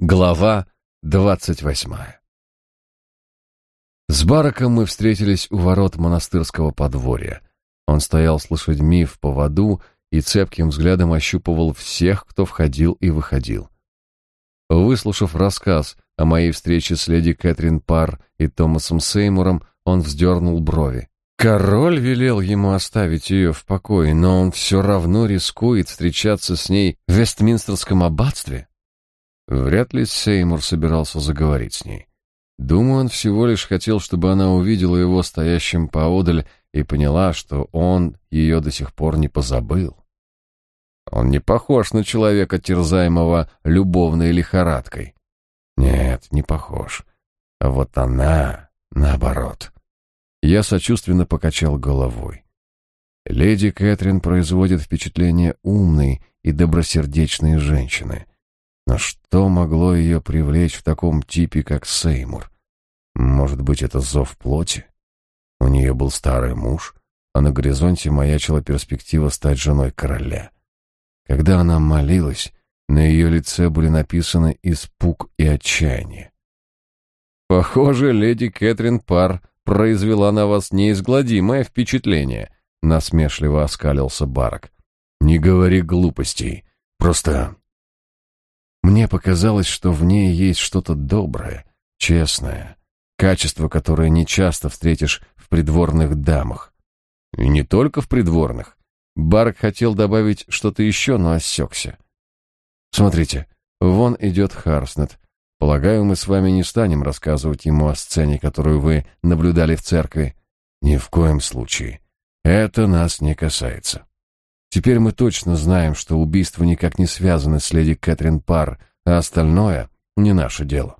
Глава двадцать восьмая С Бараком мы встретились у ворот монастырского подворья. Он стоял с лошадьми в поводу и цепким взглядом ощупывал всех, кто входил и выходил. Выслушав рассказ о моей встрече с леди Кэтрин Парр и Томасом Сеймуром, он вздернул брови. Король велел ему оставить ее в покое, но он все равно рискует встречаться с ней в Вестминстерском аббатстве. Вряд ли Сеймур собирался заговорить с ней. Думаю, он всего лишь хотел, чтобы она увидела его стоящим поодаль и поняла, что он ее до сих пор не позабыл. Он не похож на человека, терзаемого любовной лихорадкой. Нет, не похож. А вот она, наоборот. Я сочувственно покачал головой. Леди Кэтрин производит впечатление умной и добросердечной женщины — что могло ее привлечь в таком типе, как Сеймур? Может быть, это зов плоти? У нее был старый муж, а на горизонте маячила перспектива стать женой короля. Когда она молилась, на ее лице были написаны испуг и отчаяние. «Похоже, леди Кэтрин Пар произвела на вас неизгладимое впечатление», — насмешливо оскалился Барак. «Не говори глупостей. Просто мне показалось, что в ней есть что-то доброе, честное, качество, которое не часто встретишь в придворных дамах. И не только в придворных. Барк хотел добавить что-то еще, но осекся. Смотрите, вон идет Харснет. Полагаю, мы с вами не станем рассказывать ему о сцене, которую вы наблюдали в церкви. Ни в коем случае. Это нас не касается. Теперь мы точно знаем, что убийство никак не связано с леди Кэтрин Парр, а остальное не наше дело.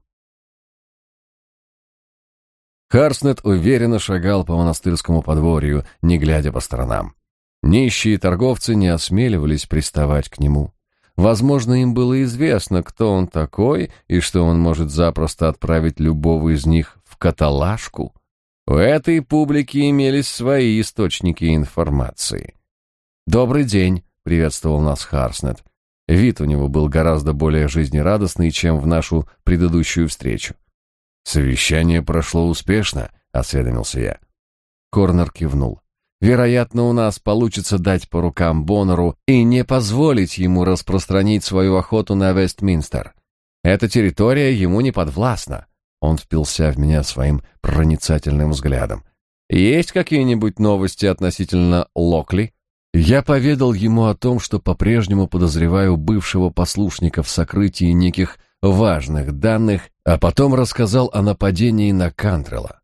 Харснет уверенно шагал по монастырскому подворью, не глядя по сторонам. Нищие торговцы не осмеливались приставать к нему. Возможно, им было известно, кто он такой и что он может запросто отправить любого из них в каталажку. У этой публики имелись свои источники информации. «Добрый день», — приветствовал нас Харснет. Вид у него был гораздо более жизнерадостный, чем в нашу предыдущую встречу. «Совещание прошло успешно», — осведомился я. Корнер кивнул. «Вероятно, у нас получится дать по рукам Боннеру и не позволить ему распространить свою охоту на Вестминстер. Эта территория ему не подвластна». Он впился в меня своим проницательным взглядом. «Есть какие-нибудь новости относительно Локли?» Я поведал ему о том, что по-прежнему подозреваю бывшего послушника в сокрытии неких важных данных, а потом рассказал о нападении на Кантрела.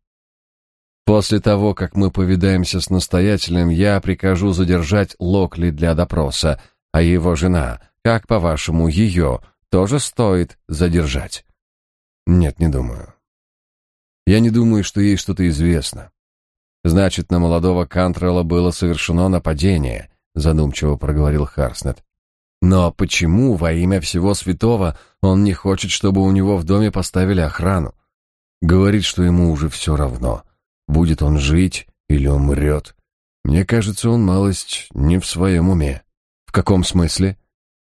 После того, как мы повидаемся с настоятелем, я прикажу задержать Локли для допроса, а его жена, как по-вашему, ее тоже стоит задержать? Нет, не думаю. Я не думаю, что ей что-то известно. Значит, на молодого Кантрелла было совершено нападение, задумчиво проговорил Харснет. Но почему во имя всего святого он не хочет, чтобы у него в доме поставили охрану? Говорит, что ему уже все равно, будет он жить или умрет. Мне кажется, он малость не в своем уме. В каком смысле?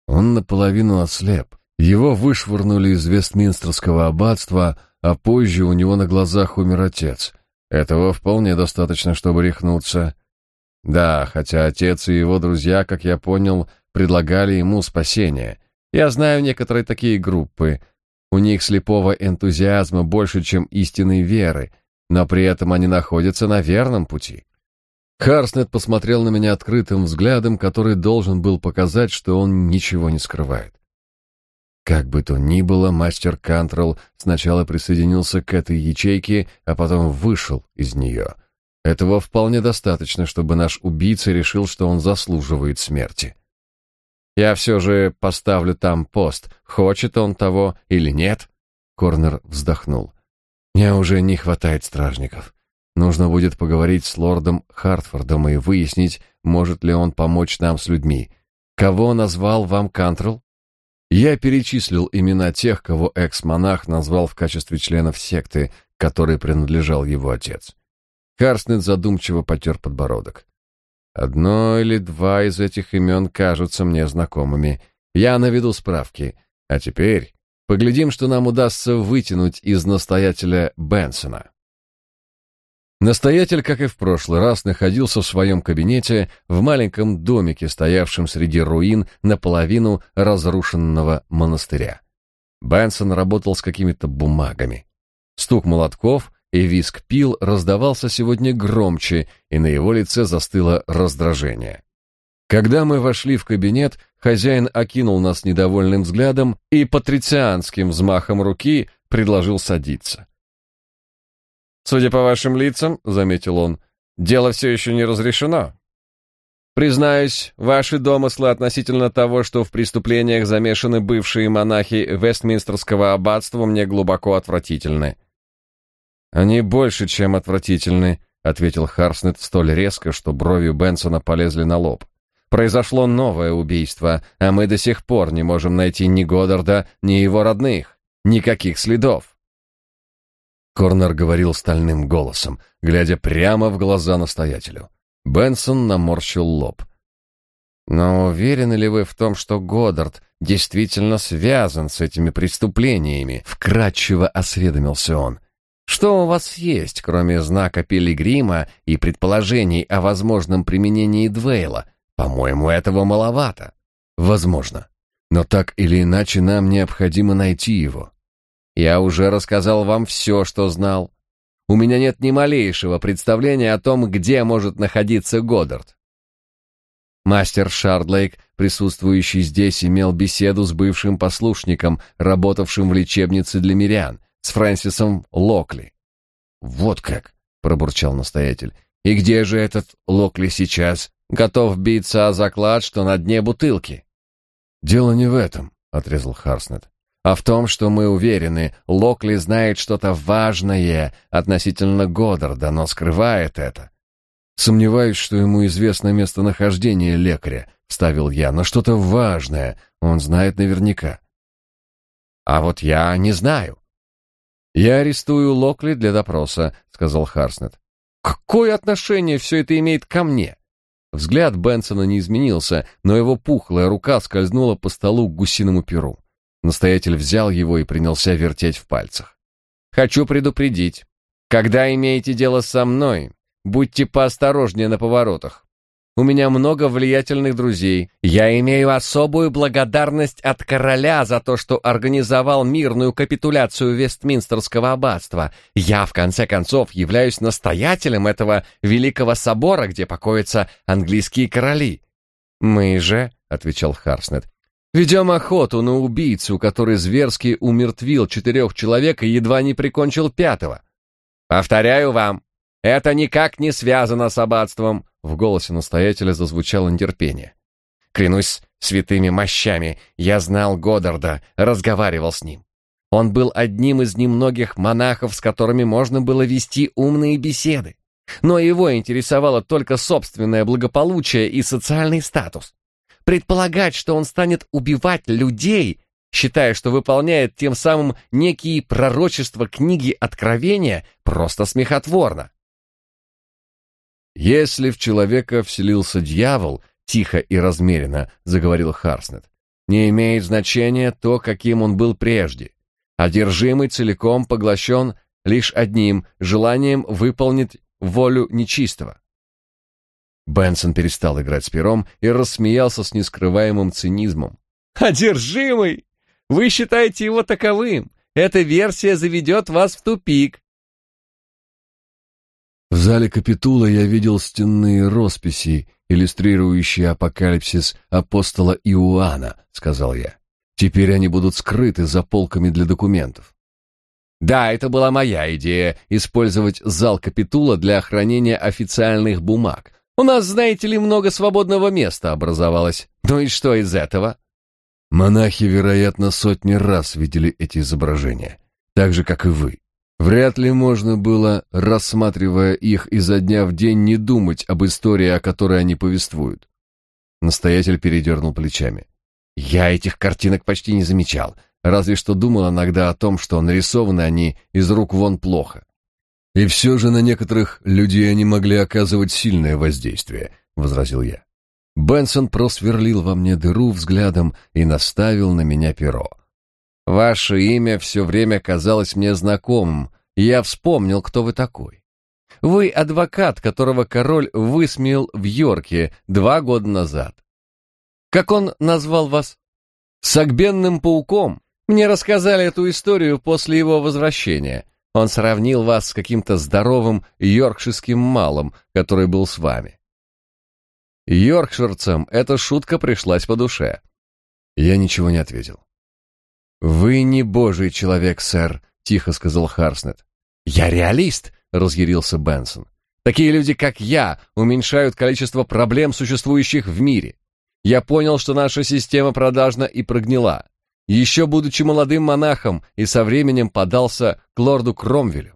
Он наполовину ослеп. Его вышвырнули из Вестминстерского аббатства, а позже у него на глазах умер отец — этого вполне достаточно, чтобы рехнуться. Да, хотя отец и его друзья, как я понял, предлагали ему спасение. Я знаю некоторые такие группы. У них слепого энтузиазма больше, чем истинной веры, но при этом они находятся на верном пути. Харснет посмотрел на меня открытым взглядом, который должен был показать, что он ничего не скрывает. Как бы то ни было, мастер Кантрелл сначала присоединился к этой ячейке, а потом вышел из нее. Этого вполне достаточно, чтобы наш убийца решил, что он заслуживает смерти. Я все же поставлю там пост, хочет он того или нет. Корнер вздохнул. Мне уже не хватает стражников. Нужно будет поговорить с лордом Хартфордом и выяснить, может ли он помочь нам с людьми. Кого назвал вам Кантрелл? Я перечислил имена тех, кого экс-монах назвал в качестве членов секты, которой принадлежал его отец. Карснет задумчиво потер подбородок. Одно или два из этих имен кажутся мне знакомыми. Я наведу справки. А теперь Поглядим, что нам удастся вытянуть из настоятеля Бенсона. Настоятель, как и в прошлый раз, находился в своем кабинете в маленьком домике, стоявшем среди руин наполовину разрушенного монастыря. Бенсон работал с какими-то бумагами. Стук молотков и виск пил раздавался сегодня громче, и на его лице застыло раздражение. Когда мы вошли в кабинет, хозяин окинул нас недовольным взглядом и патрицианским взмахом руки предложил садиться. «Судя по вашим лицам, — заметил он, — дело все еще не разрешено. Признаюсь, ваши домыслы относительно того, что в преступлениях замешаны бывшие монахи Вестминстерского аббатства, мне глубоко отвратительны». «Они больше, чем отвратительны», — ответил Харснет столь резко, что брови Бенсона полезли на лоб. Произошло новое убийство, а мы до сих пор не можем найти ни Годдарда, ни его родных. Никаких следов. Корнер говорил стальным голосом, глядя прямо в глаза настоятелю. Бенсон наморщил лоб. «Но уверены ли вы в том, что Годдард действительно связан с этими преступлениями?» Вкратчиво осведомился он. «Что у вас есть, кроме знака Пилигрима и предположений о возможном применении Двейла, по-моему, этого маловато. Возможно. Но так или иначе нам необходимо найти его. Я уже рассказал вам все, что знал. У меня нет ни малейшего представления о том, где может находиться Годдард. Мастер Шардлейк, присутствующий здесь, имел беседу с бывшим послушником, работавшим в лечебнице для мирян, с Фрэнсисом Локли. «Вот как!» — пробурчал настоятель. «И где же этот Локли сейчас?» Готов биться о заклад, что на дне бутылки. Дело не в этом, отрезал Харснет, а в том, что мы уверены, Локли знает что-то важное относительно Годдарда, но скрывает это. Сомневаюсь, что ему известно местонахождение лекаря, вставил я, но что-то важное он знает наверняка. А вот я не знаю. Я арестую Локли для допроса, сказал Харснет. Какое отношение все это имеет ко мне? Взгляд Бенсона не изменился, но его пухлая рука скользнула по столу к гусиному перу. Настоятель взял его и принялся вертеть в пальцах. «Хочу предупредить. Когда имеете дело со мной, будьте поосторожнее на поворотах. У меня много влиятельных друзей. Я имею особую благодарность от короля за то, что организовал мирную капитуляцию Вестминстерского аббатства. Я, в конце концов, являюсь настоятелем этого великого собора, где покоятся английские короли. Мы же, — отвечал Харснет, — ведем охоту на убийцу, который зверски умертвил четырех человек и едва не прикончил пятого. Повторяю вам, это никак не связано с аббатством. В голосе настоятеля зазвучало нетерпение. Клянусь святыми мощами, я знал Годдарда, разговаривал с ним. Он был одним из немногих монахов, с которыми можно было вести умные беседы. Но его интересовало только собственное благополучие и социальный статус. Предполагать, что он станет убивать людей, считая, что выполняет тем самым некие пророчества книги Откровения, просто смехотворно. Если в человека вселился дьявол, тихо и размеренно заговорил Харснет, не имеет значения то, каким он был прежде. Одержимый целиком поглощен лишь одним желанием выполнить волю нечистого. Бенсон перестал играть с пером и рассмеялся с нескрываемым цинизмом. «Одержимый! Вы считаете его таковым? Эта версия заведет вас в тупик. В зале капитула я видел стенные росписи, иллюстрирующие апокалипсис апостола Иоанна, сказал я. Теперь они будут скрыты за полками для документов. Да, это была моя идея использовать зал капитула для хранения официальных бумаг. У нас, знаете ли, много свободного места образовалось. Ну и что из этого? Монахи, вероятно, сотни раз видели эти изображения, так же как и вы. Вряд ли можно было, рассматривая их изо дня в день, не думать об истории, о которой они повествуют. Настоятель передернул плечами. Я этих картинок почти не замечал, разве что думал иногда о том, что нарисованы они из рук вон плохо. И все же на некоторых людей они могли оказывать сильное воздействие, возразил я. Бенсон просверлил во мне дыру взглядом и наставил на меня перо. Ваше имя все время казалось мне знакомым, и я вспомнил, кто вы такой. Вы адвокат, которого король высмеял в Йорке два года назад. Как он назвал вас? Сагбенным пауком. Мне рассказали эту историю после его возвращения. Он сравнил вас с каким-то здоровым йоркширским малым, который был с вами. Йоркширцам эта шутка пришлась по душе. Я ничего не ответил. «Вы не божий человек, сэр», — тихо сказал Харснет. «Я реалист», — разъярился Бенсон. «Такие люди, как я, уменьшают количество проблем, существующих в мире. Я понял, что наша система продажна и прогнила. Еще будучи молодым монахом и со временем подался к лорду Кромвелю.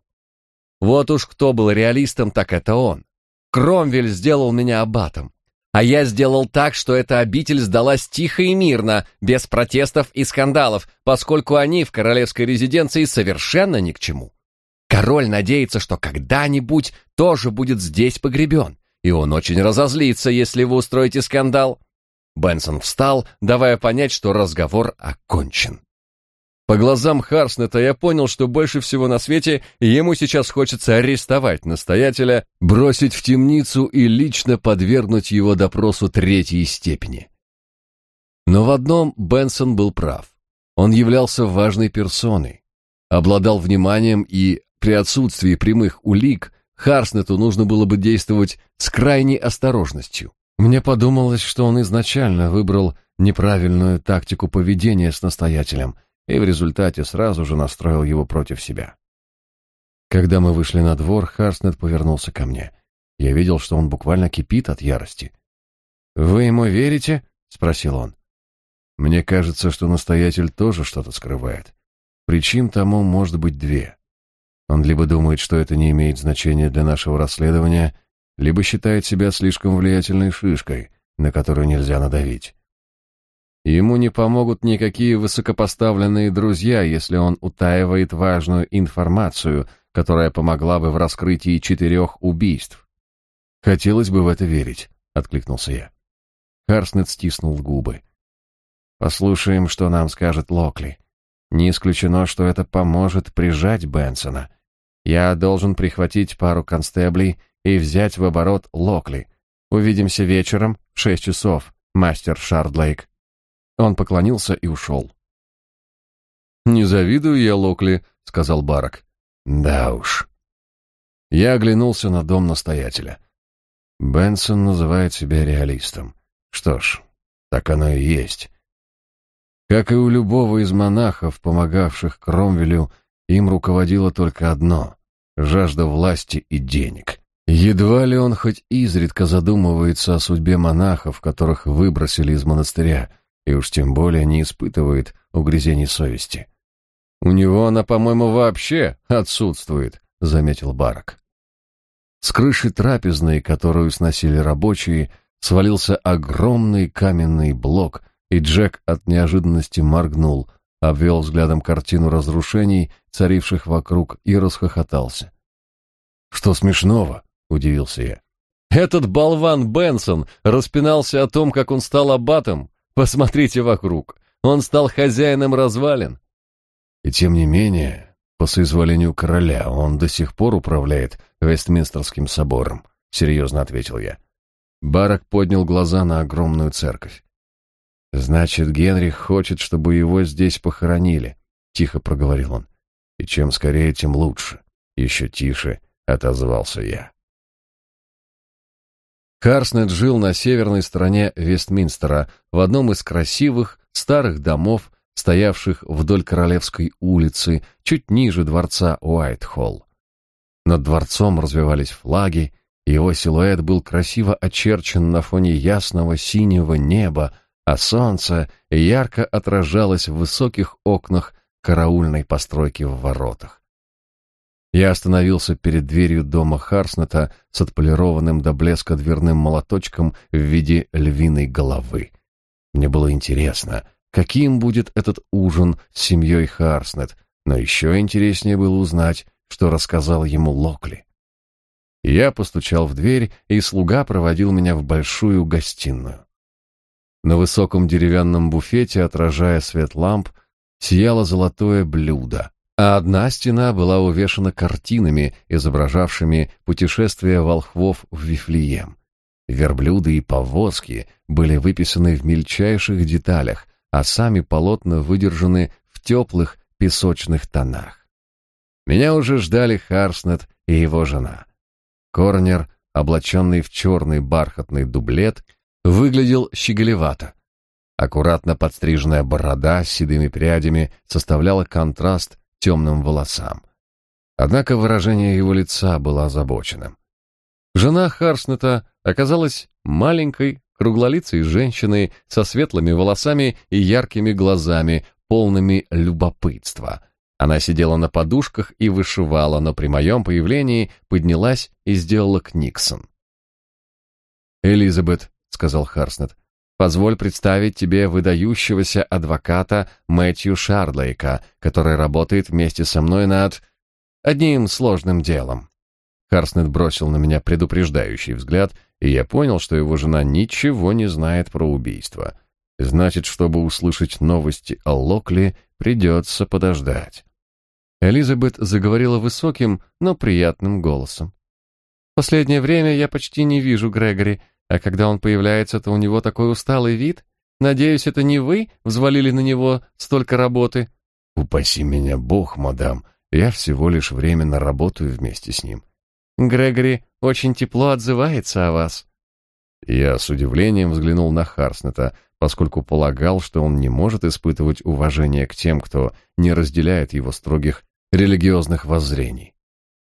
Вот уж кто был реалистом, так это он. Кромвель сделал меня аббатом. А я сделал так, что эта обитель сдалась тихо и мирно, без протестов и скандалов, поскольку они в королевской резиденции совершенно ни к чему. Король надеется, что когда-нибудь тоже будет здесь погребен, и он очень разозлится, если вы устроите скандал. Бенсон встал, давая понять, что разговор окончен. По глазам Харснета я понял, что больше всего на свете ему сейчас хочется арестовать настоятеля, бросить в темницу и лично подвергнуть его допросу третьей степени. Но в одном Бенсон был прав. Он являлся важной персоной, обладал вниманием и при отсутствии прямых улик Харснету нужно было бы действовать с крайней осторожностью. Мне подумалось, что он изначально выбрал неправильную тактику поведения с настоятелем – и в результате сразу же настроил его против себя. Когда мы вышли на двор, Харснет повернулся ко мне. Я видел, что он буквально кипит от ярости. «Вы ему верите?» — спросил он. «Мне кажется, что настоятель тоже что-то скрывает. Причин тому может быть две. Он либо думает, что это не имеет значения для нашего расследования, либо считает себя слишком влиятельной шишкой, на которую нельзя надавить. Ему не помогут никакие высокопоставленные друзья, если он утаивает важную информацию, которая помогла бы в раскрытии четырех убийств. Хотелось бы в это верить, откликнулся я. Харснет стиснул губы. Послушаем, что нам скажет Локли. Не исключено, что это поможет прижать Бенсона. Я должен прихватить пару констеблей и взять в оборот Локли. Увидимся вечером в шесть часов, мастер Шардлейк. Он поклонился и ушел. «Не завидую я Локли», — сказал Барак. «Да уж». Я оглянулся на дом настоятеля. Бенсон называет себя реалистом. Что ж, так оно и есть. Как и у любого из монахов, помогавших Кромвелю, им руководило только одно — жажда власти и денег. Едва ли он хоть изредка задумывается о судьбе монахов, которых выбросили из монастыря, и уж тем более не испытывает угрызений совести. «У него она, по-моему, вообще отсутствует», — заметил Барак. С крыши трапезной, которую сносили рабочие, свалился огромный каменный блок, и Джек от неожиданности моргнул, обвел взглядом картину разрушений, царивших вокруг, и расхохотался. «Что смешного?» — удивился я. «Этот болван Бенсон распинался о том, как он стал аббатом, Посмотрите вокруг. Он стал хозяином развалин. И тем не менее, по соизволению короля, он до сих пор управляет Вестминстерским собором, серьезно ответил я. Барак поднял глаза на огромную церковь. Значит, Генрих хочет, чтобы его здесь похоронили, тихо проговорил он. И чем скорее, тем лучше. Еще тише отозвался я. Харснет жил на северной стороне Вестминстера, в одном из красивых старых домов, стоявших вдоль Королевской улицы, чуть ниже дворца Уайтхолл. Над дворцом развивались флаги, его силуэт был красиво очерчен на фоне ясного синего неба, а солнце ярко отражалось в высоких окнах караульной постройки в воротах. Я остановился перед дверью дома Харснета с отполированным до блеска дверным молоточком в виде львиной головы. Мне было интересно, каким будет этот ужин с семьей Харснет, но еще интереснее было узнать, что рассказал ему Локли. Я постучал в дверь, и слуга проводил меня в большую гостиную. На высоком деревянном буфете, отражая свет ламп, сияло золотое блюдо, а одна стена была увешана картинами, изображавшими путешествие волхвов в Вифлеем. Верблюды и повозки были выписаны в мельчайших деталях, а сами полотна выдержаны в теплых песочных тонах. Меня уже ждали Харснет и его жена. Корнер, облаченный в черный бархатный дублет, выглядел щеголевато. Аккуратно подстриженная борода с седыми прядями составляла контраст темным волосам. Однако выражение его лица было озабоченным. Жена Харснета оказалась маленькой, круглолицей женщиной со светлыми волосами и яркими глазами, полными любопытства. Она сидела на подушках и вышивала, но при моем появлении поднялась и сделала книксон. «Элизабет», — сказал Харснет, — «позволь представить тебе выдающегося адвоката Мэтью Шардлейка, который работает вместе со мной над одним сложным делом». Харснет бросил на меня предупреждающий взгляд, и я понял, что его жена ничего не знает про убийство. Значит, чтобы услышать новости о Локли, придется подождать. Элизабет заговорила высоким, но приятным голосом. «Последнее время я почти не вижу Грегори, а когда он появляется, то у него такой усталый вид. Надеюсь, это не вы взвалили на него столько работы?» «Упаси меня Бог, мадам, я всего лишь временно работаю вместе с ним». «Грегори очень тепло отзывается о вас». Я с удивлением взглянул на Харснета, поскольку полагал, что он не может испытывать уважение к тем, кто не разделяет его строгих религиозных воззрений.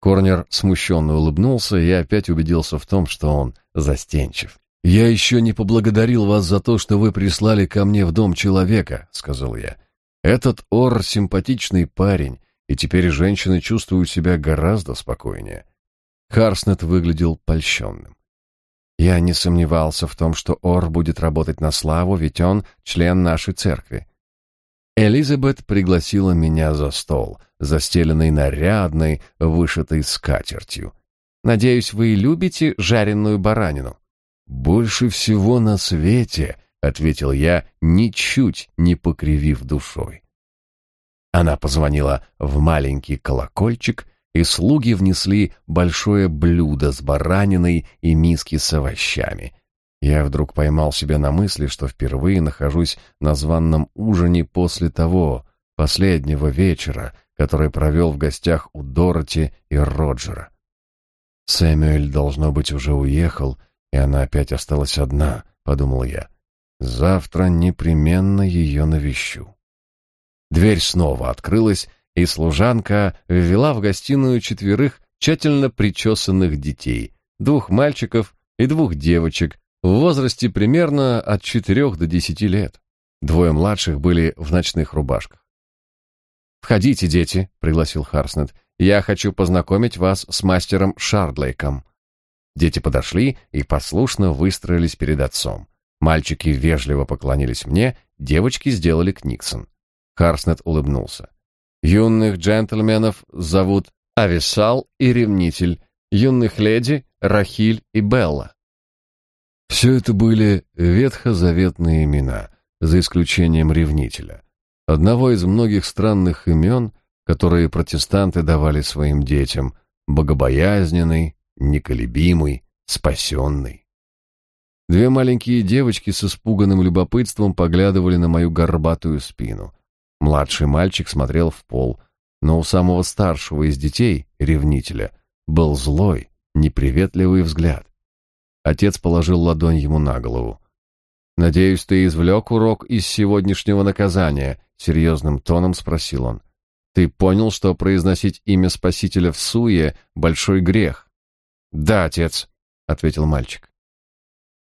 Корнер смущенно улыбнулся, и опять убедился в том, что он застенчив. «Я еще не поблагодарил вас за то, что вы прислали ко мне в дом человека», — сказал я. «Этот Ор — симпатичный парень, и теперь женщины чувствуют себя гораздо спокойнее». Харснет выглядел польщенным. Я не сомневался в том, что Ор будет работать на славу, ведь он член нашей церкви. Элизабет пригласила меня за стол, застеленный нарядной, вышитой скатертью. «Надеюсь, вы любите жареную баранину?» «Больше всего на свете», — ответил я, ничуть не покривив душой. Она позвонила в маленький колокольчик, и слуги внесли большое блюдо с бараниной и миски с овощами. Я вдруг поймал себя на мысли, что впервые нахожусь на званном ужине после того, последнего вечера, который провел в гостях у Дороти и Роджера. Сэмюэль, должно быть, уже уехал, и она опять осталась одна, — подумал я. Завтра непременно ее навещу. Дверь снова открылась, и служанка ввела в гостиную четверых тщательно причесанных детей, двух мальчиков и двух девочек, в возрасте примерно от четырех до десяти лет. Двое младших были в ночных рубашках. «Входите, дети», — пригласил Харснет. «Я хочу познакомить вас с мастером Шардлейком». Дети подошли и послушно выстроились перед отцом. Мальчики вежливо поклонились мне, девочки сделали Книксон. Харснет улыбнулся. «Юных джентльменов зовут Ависал и Ревнитель, юных леди — Рахиль и Белла. Все это были ветхозаветные имена, за исключением ревнителя, одного из многих странных имен, которые протестанты давали своим детям, богобоязненный, неколебимый, спасенный. Две маленькие девочки с испуганным любопытством поглядывали на мою горбатую спину. Младший мальчик смотрел в пол, но у самого старшего из детей, ревнителя, был злой, неприветливый взгляд. Отец положил ладонь ему на голову. «Надеюсь, ты извлек урок из сегодняшнего наказания?» — серьезным тоном спросил он. «Ты понял, что произносить имя Спасителя в суе — большой грех?» «Да, отец», — ответил мальчик.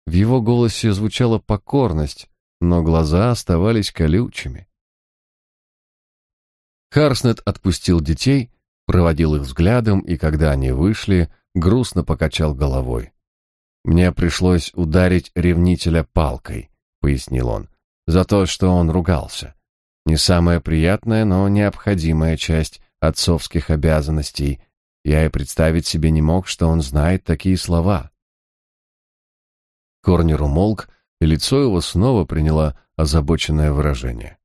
В его голосе звучала покорность, но глаза оставались колючими. Харснет отпустил детей, проводил их взглядом, и когда они вышли, грустно покачал головой. Мне пришлось ударить ревнителя палкой, пояснил он, за то, что он ругался. Не самая приятная, но необходимая часть отцовских обязанностей. Я и представить себе не мог, что он знает такие слова. Корнер умолк, и лицо его снова приняло озабоченное выражение.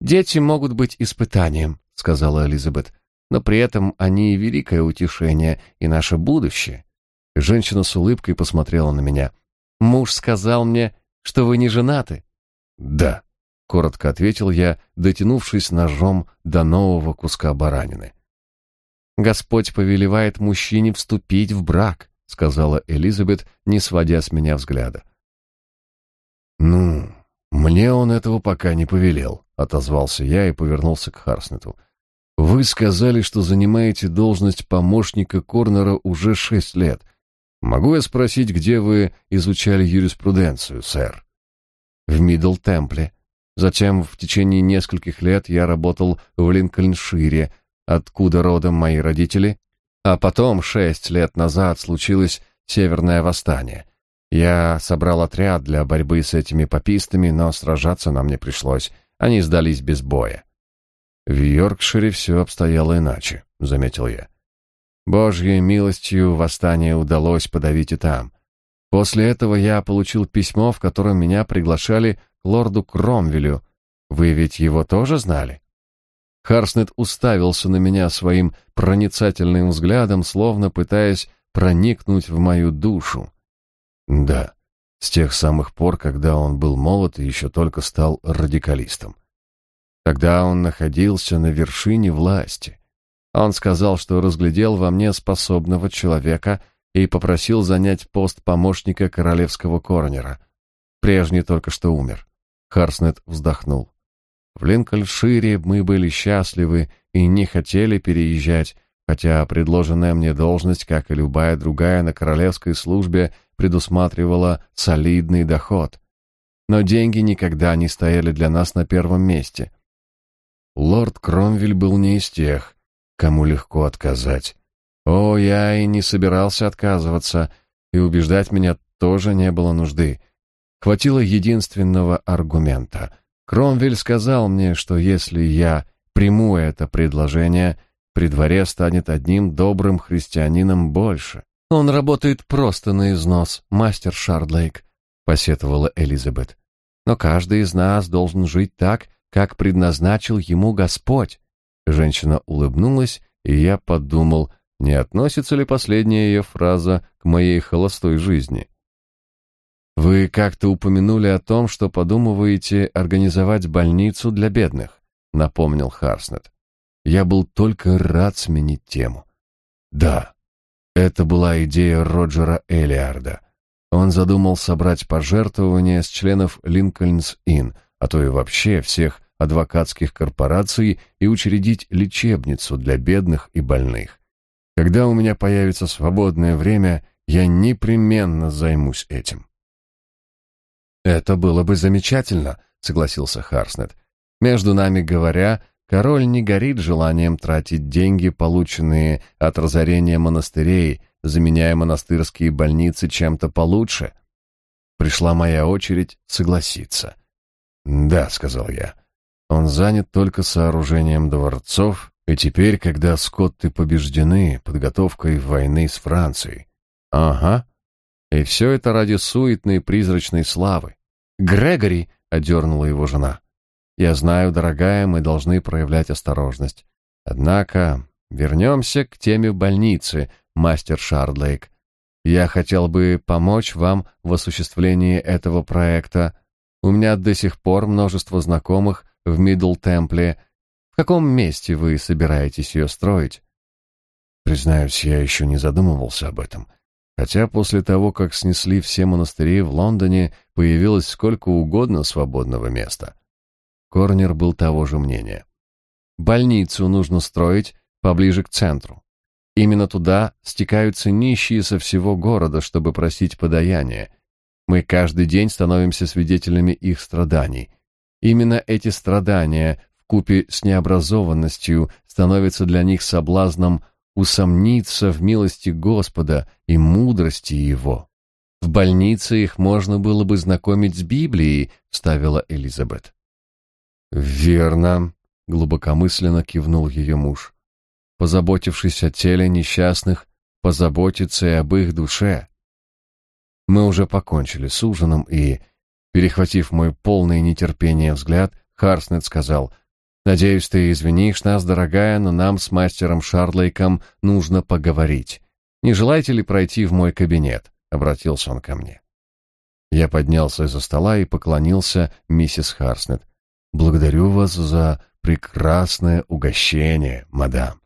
Дети могут быть испытанием, сказала Элизабет, но при этом они и великое утешение, и наше будущее. Женщина с улыбкой посмотрела на меня. Муж сказал мне, что вы не женаты. Да, коротко ответил я, дотянувшись ножом до нового куска баранины. Господь повелевает мужчине вступить в брак, сказала Элизабет, не сводя с меня взгляда. Ну, мне он этого пока не повелел, отозвался я и повернулся к Харснету. Вы сказали, что занимаете должность помощника Корнера уже шесть лет. Могу я спросить, где вы изучали юриспруденцию, сэр? В Мидл-Темпле. Затем в течение нескольких лет я работал в Линкольншире, откуда родом мои родители, а потом шесть лет назад случилось северное восстание. Я собрал отряд для борьбы с этими попистами, но сражаться нам не пришлось. Они сдались без боя. В Йоркшире все обстояло иначе, заметил я. Божьей милостью восстание удалось подавить и там. После этого я получил письмо, в котором меня приглашали к лорду Кромвелю. Вы ведь его тоже знали? Харснет уставился на меня своим проницательным взглядом, словно пытаясь проникнуть в мою душу. Да, с тех самых пор, когда он был молод и еще только стал радикалистом. Тогда он находился на вершине власти. Он сказал, что разглядел во мне способного человека и попросил занять пост помощника королевского коронера. Прежний только что умер. Харснет вздохнул. В Линкольншире мы были счастливы и не хотели переезжать, хотя предложенная мне должность, как и любая другая на королевской службе, предусматривала солидный доход. Но деньги никогда не стояли для нас на первом месте. Лорд Кромвель был не из тех, кому легко отказать. О, я и не собирался отказываться, и убеждать меня тоже не было нужды. Хватило единственного аргумента. Кромвель сказал мне, что если я приму это предложение, при дворе станет одним добрым христианином больше. Он работает просто на износ, мастер Шардлейк, посетовала Элизабет. Но каждый из нас должен жить так, как предназначил ему Господь. Женщина улыбнулась, и я подумал, не относится ли последняя ее фраза к моей холостой жизни. Вы как-то упомянули о том, что подумываете организовать больницу для бедных, напомнил Харснет. Я был только рад сменить тему. Да, это была идея Роджера Элиарда. Он задумал собрать пожертвования с членов Линкольнс-Инн, а то и вообще всех адвокатских корпораций и учредить лечебницу для бедных и больных. Когда у меня появится свободное время, я непременно займусь этим. Это было бы замечательно, согласился Харснет. Между нами говоря, король не горит желанием тратить деньги, полученные от разорения монастырей, заменяя монастырские больницы чем-то получше. Пришла моя очередь согласиться. "Да", сказал я. Он занят только сооружением дворцов, и теперь, когда скотты побеждены, подготовкой войны с Францией. Ага. И все это ради суетной призрачной славы. Грегори, одернула его жена. Я знаю, дорогая, мы должны проявлять осторожность. Однако вернемся к теме больницы, мастер Шардлейк. Я хотел бы помочь вам в осуществлении этого проекта. У меня до сих пор множество знакомых, в Мидл-Темпле. В каком месте вы собираетесь ее строить? Признаюсь, я еще не задумывался об этом. Хотя после того, как снесли все монастыри в Лондоне, появилось сколько угодно свободного места. Корнер был того же мнения. Больницу нужно строить поближе к центру. Именно туда стекаются нищие со всего города, чтобы просить подаяния. Мы каждый день становимся свидетелями их страданий. Именно эти страдания в купе с необразованностью становятся для них соблазном усомниться в милости Господа и мудрости Его. В больнице их можно было бы знакомить с Библией, вставила Элизабет. Верно, глубокомысленно кивнул ее муж. Позаботившись о теле несчастных, позаботиться и об их душе. Мы уже покончили с ужином и Перехватив мой полный нетерпения взгляд, Харснет сказал, Надеюсь, ты извинишь нас, дорогая, но нам с мастером Шарлейком нужно поговорить. Не желаете ли пройти в мой кабинет? обратился он ко мне. Я поднялся из-за стола и поклонился миссис Харснет. Благодарю вас за прекрасное угощение, мадам.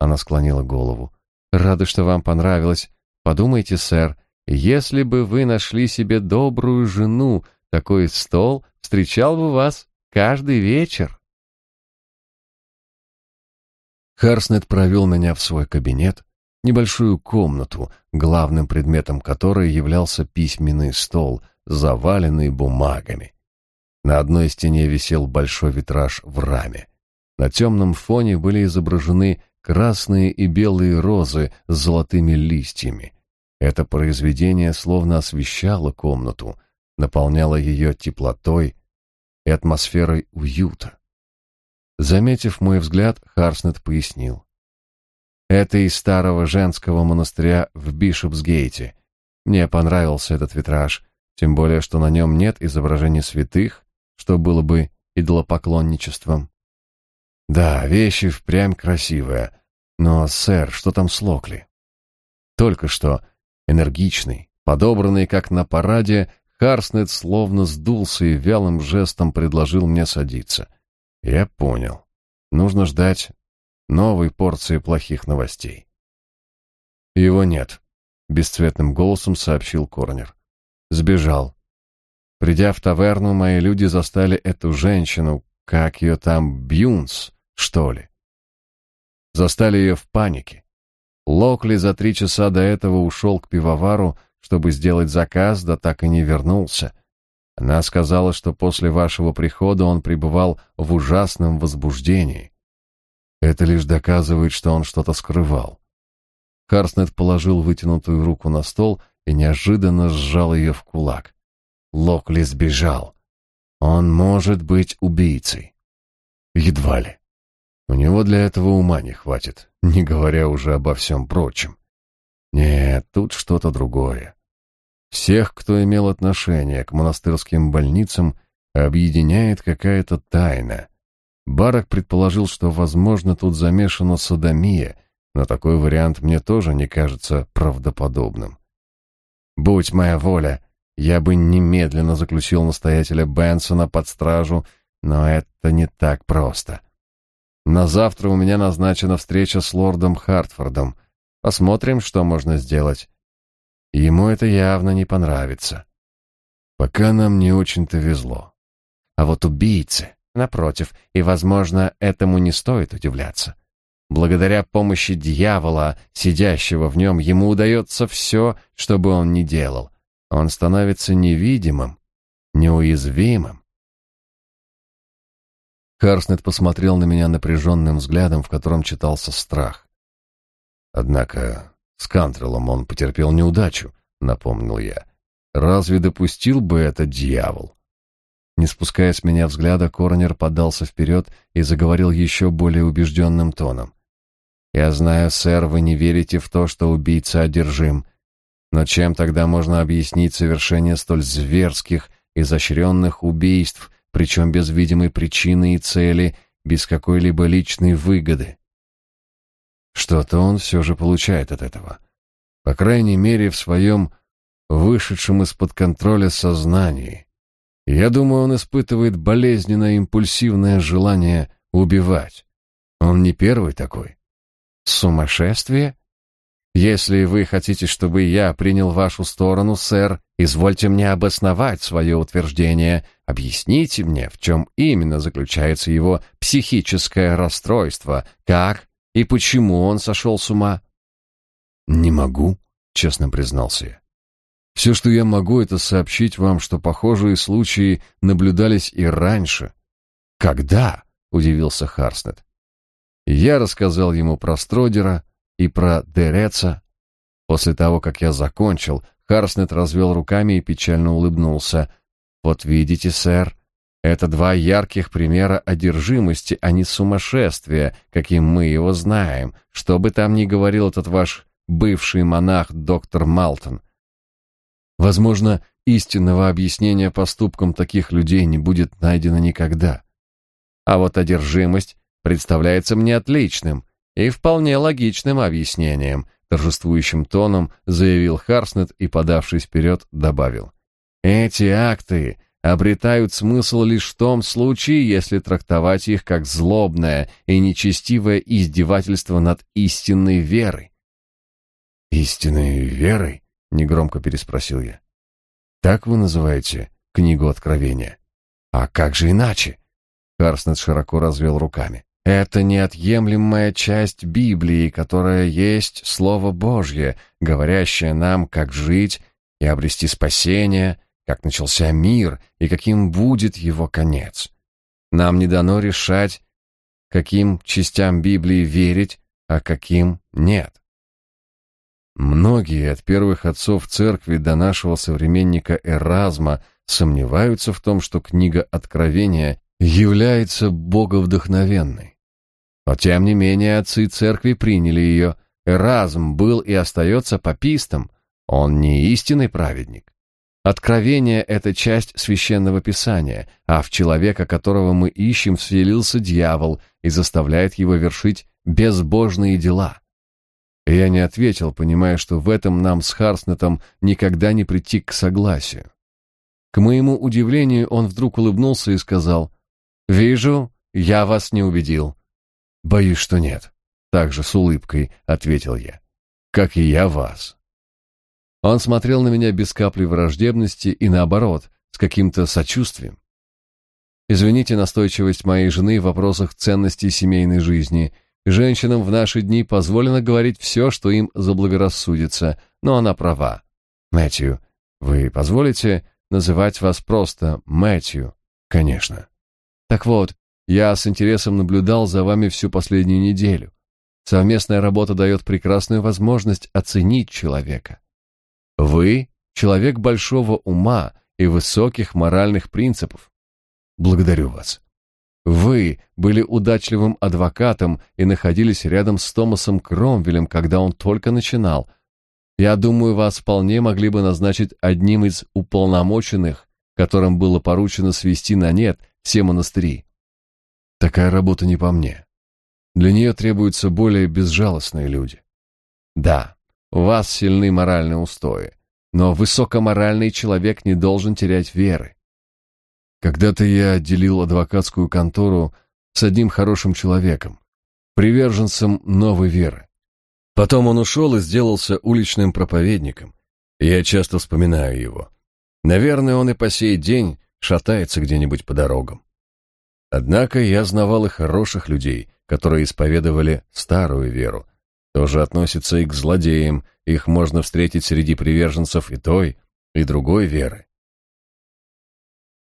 Она склонила голову. Рада, что вам понравилось. Подумайте, сэр, если бы вы нашли себе добрую жену, такой стол встречал бы вас каждый вечер. Харснет провел меня в свой кабинет, небольшую комнату, главным предметом которой являлся письменный стол, заваленный бумагами. На одной стене висел большой витраж в раме. На темном фоне были изображены красные и белые розы с золотыми листьями. Это произведение словно освещало комнату, наполняло ее теплотой и атмосферой уюта. Заметив мой взгляд, Харснет пояснил. Это из старого женского монастыря в Бишопсгейте. Мне понравился этот витраж, тем более, что на нем нет изображений святых, что было бы идолопоклонничеством. Да, вещи впрямь красивые, но, сэр, что там с Локли? Только что, энергичный, подобранный как на параде, Харснет словно сдулся и вялым жестом предложил мне садиться — я понял. Нужно ждать новой порции плохих новостей. Его нет, бесцветным голосом сообщил Корнер. Сбежал. Придя в таверну, мои люди застали эту женщину, как ее там, Бьюнс, что ли. Застали ее в панике. Локли за три часа до этого ушел к пивовару, чтобы сделать заказ, да так и не вернулся. Она сказала, что после вашего прихода он пребывал в ужасном возбуждении. Это лишь доказывает, что он что-то скрывал. Харснет положил вытянутую руку на стол и неожиданно сжал ее в кулак. Локли сбежал. Он может быть убийцей. Едва ли. У него для этого ума не хватит, не говоря уже обо всем прочем. Нет, тут что-то другое. Всех, кто имел отношение к монастырским больницам, объединяет какая-то тайна. Барак предположил, что, возможно, тут замешана садомия, но такой вариант мне тоже не кажется правдоподобным. Будь моя воля, я бы немедленно заключил настоятеля Бенсона под стражу, но это не так просто. На завтра у меня назначена встреча с лордом Хартфордом. Посмотрим, что можно сделать. Ему это явно не понравится. Пока нам не очень-то везло. А вот убийцы, напротив, и, возможно, этому не стоит удивляться. Благодаря помощи дьявола, сидящего в нем, ему удается все, что бы он ни делал. Он становится невидимым, неуязвимым. Харснет посмотрел на меня напряженным взглядом, в котором читался страх. Однако с Кантреллом он потерпел неудачу, напомнил я. Разве допустил бы это дьявол? Не спуская с меня взгляда, коронер подался вперед и заговорил еще более убежденным тоном. «Я знаю, сэр, вы не верите в то, что убийца одержим. Но чем тогда можно объяснить совершение столь зверских, изощренных убийств, причем без видимой причины и цели, без какой-либо личной выгоды? Что-то он все же получает от этого. По крайней мере, в своем вышедшем из-под контроля сознании. Я думаю, он испытывает болезненное импульсивное желание убивать. Он не первый такой. Сумасшествие? Если вы хотите, чтобы я принял вашу сторону, сэр, извольте мне обосновать свое утверждение, объясните мне, в чем именно заключается его психическое расстройство, как и почему он сошел с ума? Не могу, честно признался я. Все, что я могу, это сообщить вам, что похожие случаи наблюдались и раньше. Когда? удивился Харснет. Я рассказал ему про Стродера и про Дереца. После того, как я закончил, Харснет развел руками и печально улыбнулся. Вот видите, сэр, это два ярких примера одержимости, а не сумасшествия, каким мы его знаем, что бы там ни говорил этот ваш бывший монах доктор Малтон. Возможно, истинного объяснения поступкам таких людей не будет найдено никогда. А вот одержимость представляется мне отличным и вполне логичным объяснением, торжествующим тоном заявил Харснет и, подавшись вперед, добавил. Эти акты обретают смысл лишь в том случае, если трактовать их как злобное и нечестивое издевательство над истинной верой. «Истинной верой?» — негромко переспросил я. «Так вы называете книгу Откровения?» «А как же иначе?» Карснет широко развел руками. «Это неотъемлемая часть Библии, которая есть Слово Божье, говорящее нам, как жить и обрести спасение, как начался мир и каким будет его конец. Нам не дано решать, каким частям Библии верить, а каким нет. Многие от первых отцов церкви до нашего современника Эразма сомневаются в том, что книга Откровения является боговдохновенной. Но тем не менее отцы церкви приняли ее. Эразм был и остается папистом, он не истинный праведник. Откровение — это часть священного писания, а в человека, которого мы ищем, вселился дьявол и заставляет его вершить безбожные дела. я не ответил, понимая, что в этом нам с Харснетом никогда не прийти к согласию. К моему удивлению, он вдруг улыбнулся и сказал, «Вижу, я вас не убедил». «Боюсь, что нет», — также с улыбкой ответил я, «как и я вас». Он смотрел на меня без капли враждебности и наоборот, с каким-то сочувствием. Извините настойчивость моей жены в вопросах ценностей семейной жизни. Женщинам в наши дни позволено говорить все, что им заблагорассудится, но она права. Мэтью, вы позволите называть вас просто Мэтью? Конечно. Так вот, я с интересом наблюдал за вами всю последнюю неделю. Совместная работа дает прекрасную возможность оценить человека. Вы — человек большого ума и высоких моральных принципов. Благодарю вас. Вы были удачливым адвокатом и находились рядом с Томасом Кромвелем, когда он только начинал. Я думаю, вас вполне могли бы назначить одним из уполномоченных, которым было поручено свести на нет все монастыри. Такая работа не по мне. Для нее требуются более безжалостные люди. Да, у вас сильны моральные устои, но высокоморальный человек не должен терять веры. Когда-то я отделил адвокатскую контору с одним хорошим человеком, приверженцем новой веры. Потом он ушел и сделался уличным проповедником. Я часто вспоминаю его. Наверное, он и по сей день шатается где-нибудь по дорогам. Однако я знавал и хороших людей, которые исповедовали старую веру, тоже относится и к злодеям, их можно встретить среди приверженцев и той, и другой веры.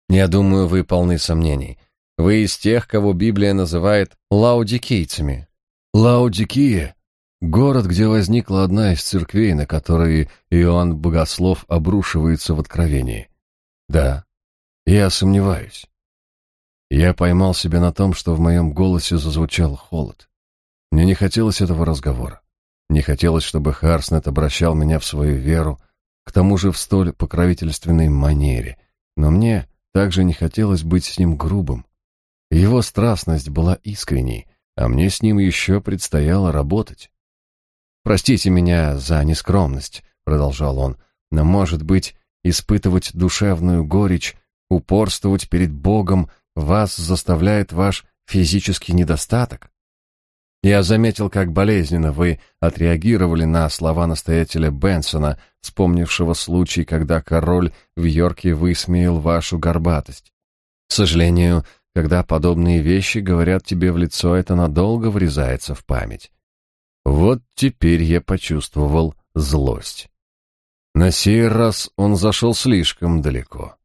Я думаю, вы полны сомнений. Вы из тех, кого Библия называет лаудикийцами. Лаудикия — город, где возникла одна из церквей, на которые Иоанн Богослов обрушивается в Откровении. Да, я сомневаюсь. Я поймал себя на том, что в моем голосе зазвучал холод. Мне не хотелось этого разговора. Не хотелось, чтобы Харснет обращал меня в свою веру, к тому же в столь покровительственной манере. Но мне также не хотелось быть с ним грубым. Его страстность была искренней, а мне с ним еще предстояло работать. «Простите меня за нескромность», — продолжал он, «но, может быть, испытывать душевную горечь, упорствовать перед Богом вас заставляет ваш физический недостаток? Я заметил, как болезненно вы отреагировали на слова настоятеля Бенсона, вспомнившего случай, когда король в Йорке высмеял вашу горбатость. К сожалению, когда подобные вещи говорят тебе в лицо, это надолго врезается в память. Вот теперь я почувствовал злость. На сей раз он зашел слишком далеко.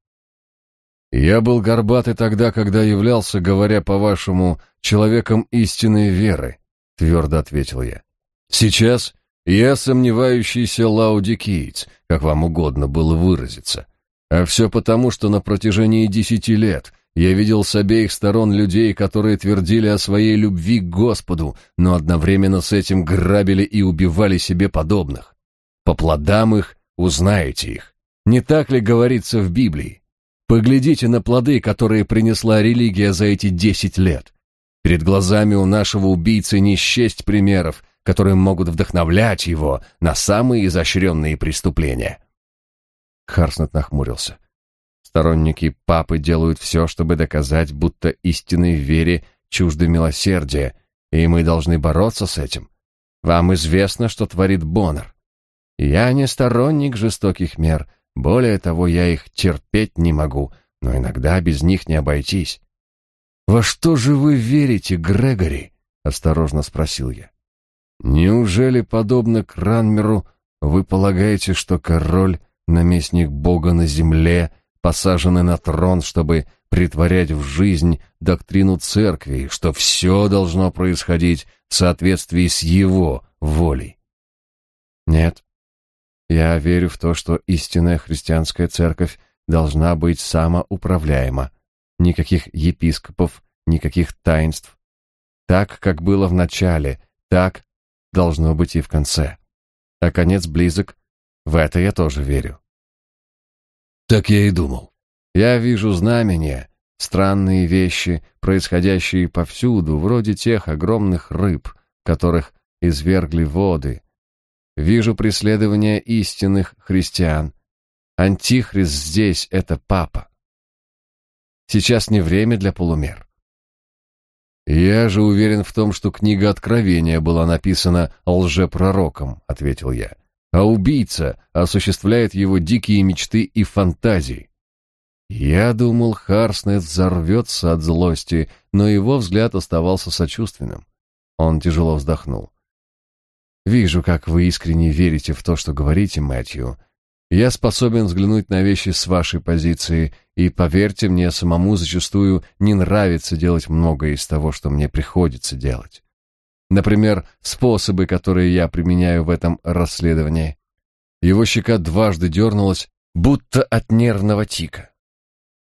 Я был горбатый тогда, когда являлся, говоря по-вашему, человеком истинной веры, — твердо ответил я. «Сейчас я сомневающийся лаудикиец, как вам угодно было выразиться. А все потому, что на протяжении десяти лет я видел с обеих сторон людей, которые твердили о своей любви к Господу, но одновременно с этим грабили и убивали себе подобных. По плодам их узнаете их. Не так ли говорится в Библии? Поглядите на плоды, которые принесла религия за эти десять лет. Перед глазами у нашего убийцы не счесть примеров, которые могут вдохновлять его на самые изощренные преступления. Харснет нахмурился. Сторонники папы делают все, чтобы доказать, будто истинной вере чужды милосердия, и мы должны бороться с этим. Вам известно, что творит Боннер. Я не сторонник жестоких мер, более того, я их терпеть не могу, но иногда без них не обойтись. «Во что же вы верите, Грегори?» — осторожно спросил я. «Неужели, подобно Кранмеру, вы полагаете, что король, наместник Бога на земле, посаженный на трон, чтобы притворять в жизнь доктрину церкви, что все должно происходить в соответствии с его волей?» «Нет, я верю в то, что истинная христианская церковь должна быть самоуправляема. Никаких епископов, никаких таинств. Так, как было в начале, так должно быть и в конце. А конец близок, в это я тоже верю. Так я и думал. Я вижу знамения, странные вещи, происходящие повсюду, вроде тех огромных рыб, которых извергли воды, Вижу преследование истинных христиан. Антихрист здесь — это папа. Сейчас не время для полумер. «Я же уверен в том, что книга Откровения была написана лжепророком», — ответил я. «А убийца осуществляет его дикие мечты и фантазии». Я думал, Харснет взорвется от злости, но его взгляд оставался сочувственным. Он тяжело вздохнул. Вижу, как вы искренне верите в то, что говорите, Мэтью. Я способен взглянуть на вещи с вашей позиции, и, поверьте мне, самому зачастую не нравится делать многое из того, что мне приходится делать. Например, способы, которые я применяю в этом расследовании. Его щека дважды дернулась, будто от нервного тика.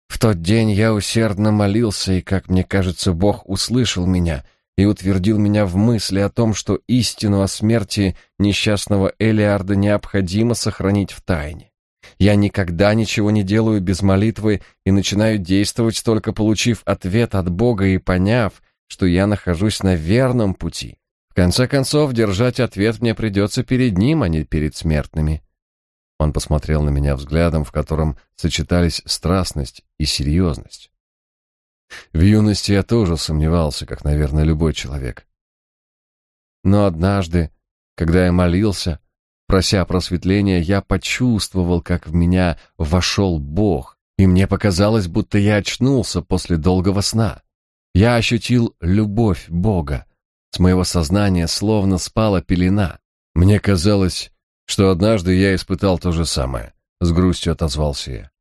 В тот день я усердно молился, и, как мне кажется, Бог услышал меня — и утвердил меня в мысли о том, что истину о смерти несчастного Элиарда необходимо сохранить в тайне. Я никогда ничего не делаю без молитвы и начинаю действовать, только получив ответ от Бога и поняв, что я нахожусь на верном пути. В конце концов, держать ответ мне придется перед ним, а не перед смертными. Он посмотрел на меня взглядом, в котором сочетались страстность и серьезность. В юности я тоже сомневался, как, наверное, любой человек. Но однажды, когда я молился, прося просветления, я почувствовал, как в меня вошел Бог, и мне показалось, будто я очнулся после долгого сна. Я ощутил любовь Бога. С моего сознания словно спала пелена. Мне казалось, что однажды я испытал то же самое. С грустью отозвался я.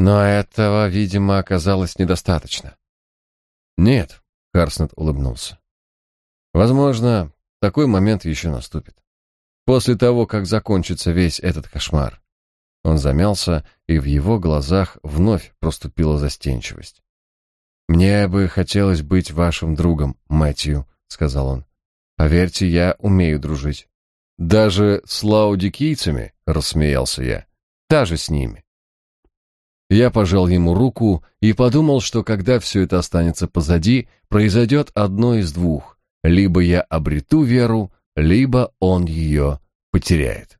Но этого, видимо, оказалось недостаточно. Нет, Харснет улыбнулся. Возможно, такой момент еще наступит. После того, как закончится весь этот кошмар. Он замялся, и в его глазах вновь проступила застенчивость. «Мне бы хотелось быть вашим другом, Мэтью», — сказал он. «Поверьте, я умею дружить». «Даже с лаудикийцами?» — рассмеялся я. «Даже с ними». Я пожал ему руку и подумал, что когда все это останется позади, произойдет одно из двух. Либо я обрету веру, либо он ее потеряет.